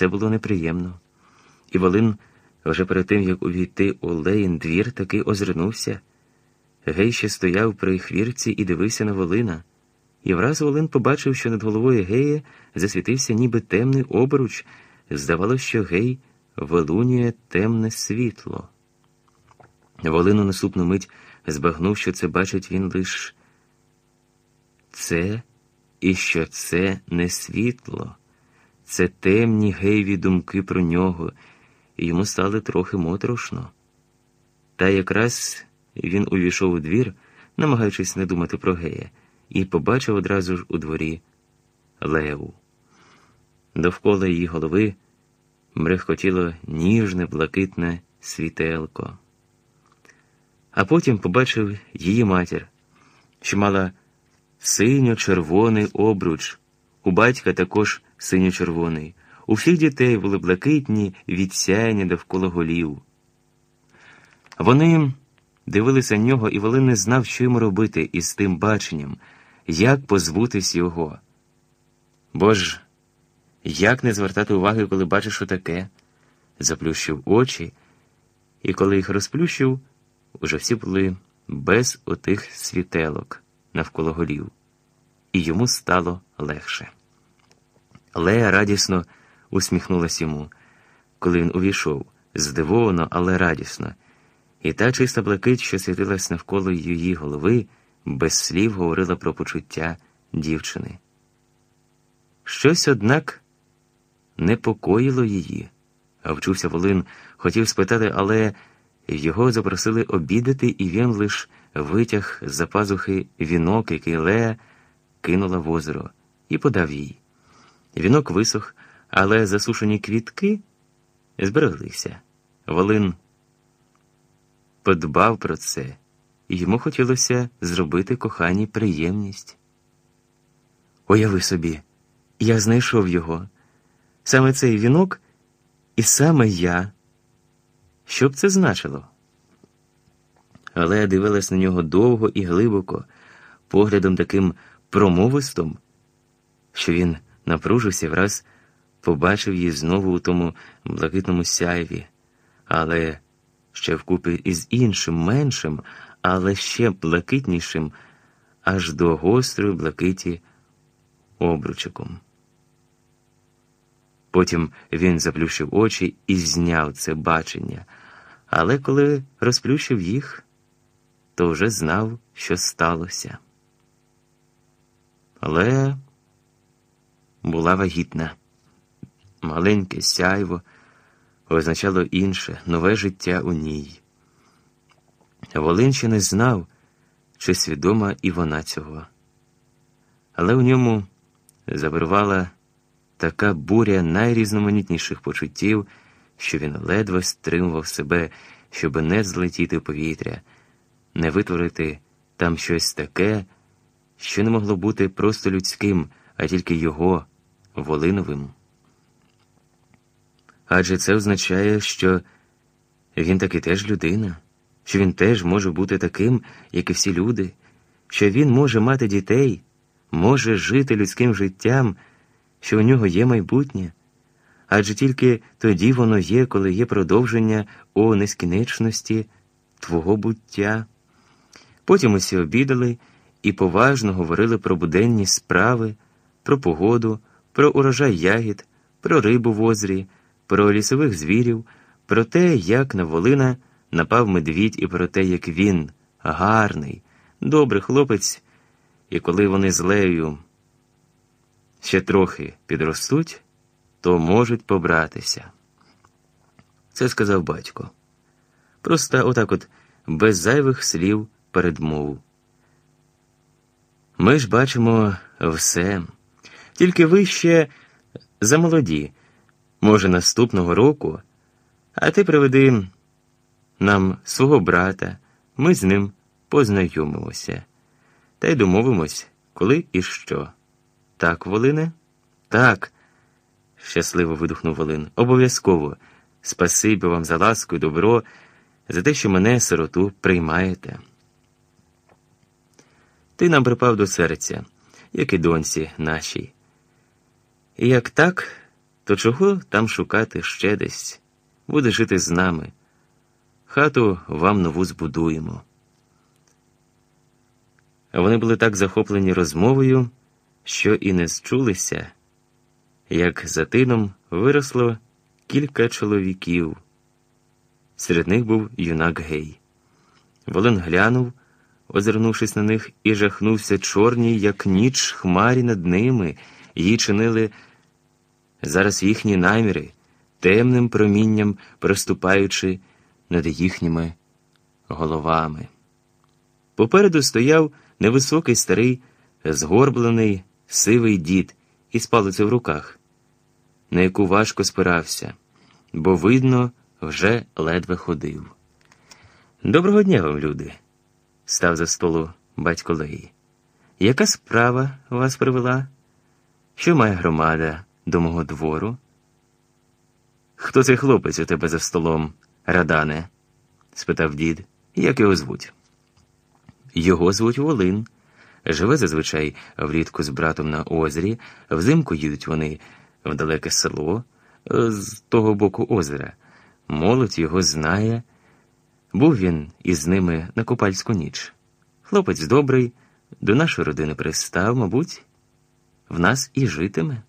Це було неприємно. І Волин, вже перед тим, як увійти у Леїн двір, таки озирнувся. Гей ще стояв при хвірці і дивився на Волина. І враз Волин побачив, що над головою Гея засвітився ніби темний обруч. Здавалося, що гей вилунює темне світло. Волин у наступну мить збагнув, що це бачить він лиш це і що це не світло, це темні гейві думки про нього, і йому стало трохи моторошно. Та якраз він увійшов у двір, намагаючись не думати про гея, і побачив одразу ж у дворі Леву. Довкола її голови мрехкотіло ніжне, блакитне світелко. А потім побачив її матір, що мала синьо-червоний обруч, у батька також синьо-червоний. У всіх дітей були блакитні відсяяння довкола голів. Вони дивилися на нього, і Волин не знав, що йому робити із тим баченням, як позбутись його. Бо ж, як не звертати уваги, коли бачиш отаке? Заплющив очі, і коли їх розплющив, уже всі були без отих світелок навколо голів, і йому стало легше. Лея радісно усміхнулася йому, коли він увійшов, здивовано, але радісно, і та чиста блакить, що світилась навколо її голови, без слів говорила про почуття дівчини. Щось, однак, непокоїло її. А вчувся Волин, хотів спитати, але його запросили обідати, і він лиш витяг з за пазухи вінок, який Лея кинула в озеро, і подав їй. Вінок висох, але засушені квітки збереглися. Волин подбав про це, і йому хотілося зробити коханій приємність. Уяви собі, я знайшов його. Саме цей вінок, і саме я. Що б це значило? Але дивилась на нього довго і глибоко, поглядом таким промовистом, що він напружився враз побачив її знову у тому блакитному сяйві, але ще вкупі із іншим, меншим, але ще блакитнішим, аж до гострої блакиті обручиком. Потім він заплющив очі і зняв це бачення, але коли розплющив їх, то вже знав, що сталося. Але була вагітна. Маленьке сяйво означало інше, нове життя у ній. Волин не знав, чи свідома і вона цього. Але у ньому завирвала така буря найрізноманітніших почуттів, що він ледве стримував себе, щоб не злетіти в повітря, не витворити там щось таке, що не могло бути просто людським, а тільки його, Волиновим. Адже це означає, що він таки теж людина, що він теж може бути таким, як і всі люди, що він може мати дітей, може жити людським життям що у нього є майбутнє, адже тільки тоді воно є, коли є продовження о нескінченності твого буття. Потім усі обідали і поважно говорили про буденні справи, про погоду, про урожай ягід, про рибу в озрі, про лісових звірів, про те, як на Волина напав медвідь, і про те, як він гарний, добрий хлопець, і коли вони з Леєю ще трохи підростуть, то можуть побратися. Це сказав батько. Просто отак от без зайвих слів передмову. Ми ж бачимо все, тільки ви ще замолоді, може, наступного року, а ти приведи нам свого брата, ми з ним познайомимося та й домовимось, коли і що. Так, Волине? Так, щасливо видухнув Волин. Обов'язково. Спасибі вам за ласку і добро, за те, що мене, сироту, приймаєте. Ти нам припав до серця, як і доньці нашій. І як так, То чого там шукати ще десь? Буде жити з нами. Хату вам нову збудуємо. Вони були так захоплені розмовою, що і не зчулися, як за тином виросло кілька чоловіків. Серед них був юнак гей. Волин глянув, озирнувшись на них, і жахнувся чорній, як ніч, хмарі над ними, її чинили зараз їхні наміри, темним промінням проступаючи над їхніми головами. Попереду стояв невисокий старий, згорблений, сивий дід із палицею в руках, на яку важко спирався, бо, видно, вже ледве ходив. Доброго дня вам, люди, став за столу батько Леї. Яка справа вас привела? Що має громада до мого двору? Хто цей хлопець у тебе за столом, Радане? спитав дід. Як його звуть? Його звуть Волин. Живе зазвичай влітку з братом на озері, взимку їдуть вони в далеке село з того боку озера. Молодь його знає. Був він із ними на купальську ніч. Хлопець добрий, до нашої родини пристав, мабуть, в нас і житиме.